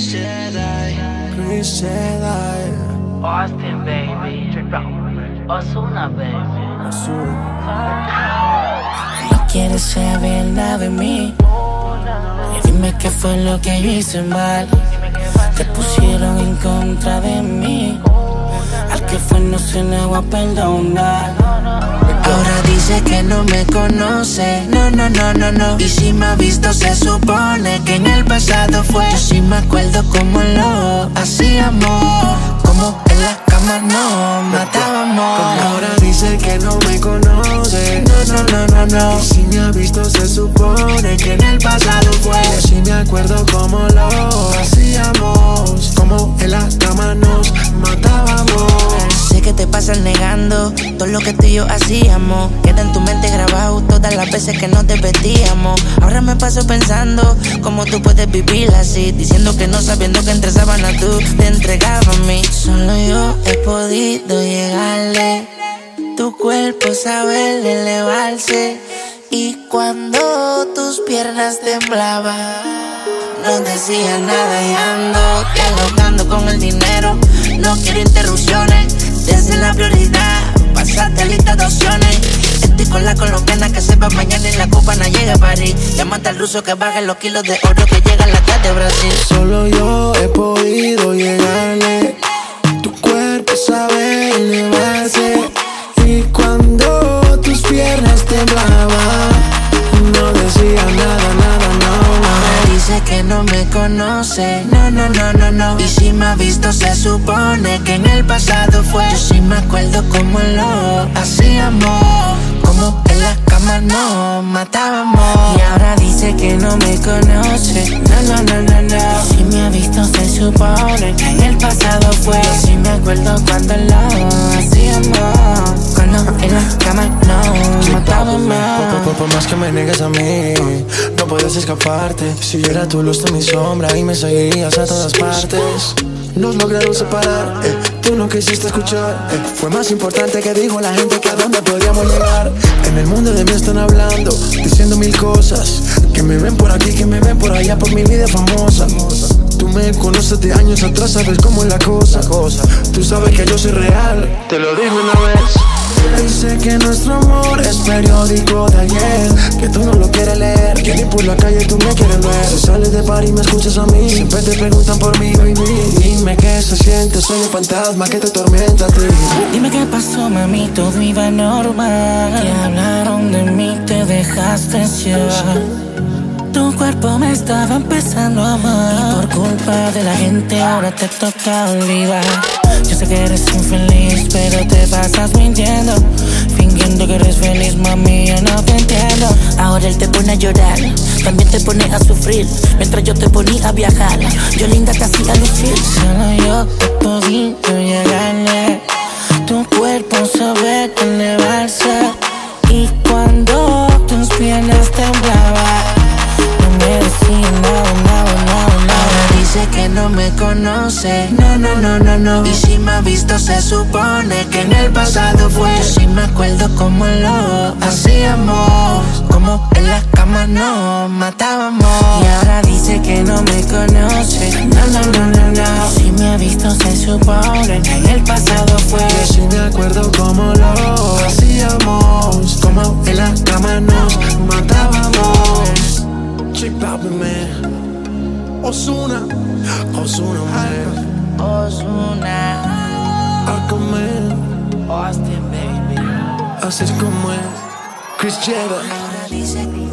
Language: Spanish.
Chris Jedi. Chris Jedi. Austin, baby. Osuna, baby. No quieres saber nada de mí. Dime qué fue lo que yo hice mal. Te pusieron en contra de mí. Al que fue no se le va a perdonar. Ahora dice que no me conoce. No, no, no, no, no. Y si me ha visto, se supone que en el pasado fue. Yo sí me acuerdo cómo lo hacíamos. Como en la cama no matábamos. Ahora dice que no me conoce. No, no, no, no, no. Y si me ha visto, se supone que en el pasado fue. Yo sí me acuerdo cómo lo hacíamos. Todo lo que tú y yo hacíamos. Queda en tu mente grabado todas las veces que nos divertíamos. Ahora me paso pensando cómo tú puedes vivir así. Diciendo que no sabiendo que entre sábanas tú te entregabas a mí. Solo yo he podido llegarle. Tu cuerpo sabe elevarse. Y cuando tus piernas temblaban, no decía nada y ando dialogando con el dinero. No quiero interrupciones, desde la prioridad. Ruso que baje los kilos de oro que llega a la tarde de Brasil. Solo yo he podido llegarle. Tu cuerpo sabe elevarse. Y cuando tus piernas temblaban, no decía nada, nada, no. Dice que no me conoce. No, no, no, no, no. Y si me ha visto, se supone que en el pasado fue. Yo sí me acuerdo cómo lo hacíamos. Como en la cama nos matábamos. Y ahora dice me niegues a mí, no puedes escaparte. Si yo era tu luz, tú mi sombra y me seguirías a todas partes. Nos lograron separar, eh, tú no quisiste escuchar. eh, fue más importante que dijo la gente que a dónde podíamos llegar. En el mundo de mí están hablando, diciendo mil cosas. Que me ven por aquí, que me ven por allá, por mi vida famosa. Tú me conoces de años atrás, sabes cómo es la cosa. Tú sabes que yo soy real, te lo digo una vez. Dice que nuestro amor es periódico de ayer Que tú no lo quieres leer Que ni por la calle tú me quieres ver Si sales de par y me escuchas a mí Siempre te preguntan por mí, baby Dime qué se siente, soy un fantasma que te atormenta a ti Dime qué pasó, mami, todo iba normal. Que hablaron de mí, te dejaste llevar. Tu cuerpo me estaba empezando a amar. Y por culpa de la gente, ahora te toca olvidar. Yo sé que eres infeliz, pero te pasas mintiendo. Fingiendo que eres feliz, mami, yo no te entiendo. Ahora él te pone a llorar, también te pone a sufrir. Mientras yo te ponía a viajar, yo linda te hacía lucir. Solo yo he podido llegarle. Tu cuerpo sabe elevarse. Y cuando Y si me ha visto, se supone que en el pasado fue. Yo sí me acuerdo cómo lo hacíamos. Como en la cama nos matábamos. Y ahora dice que no me conoce. No, no, no, no, no. Si me ha visto, se supone que en el pasado fue. Yo sí me acuerdo cómo lo hacíamos Como en la cama nos matábamos Chip Papi, man Osuna Osuna, man Ozuna, Aquaman Austin, baby. Así es como es. Chris Jedi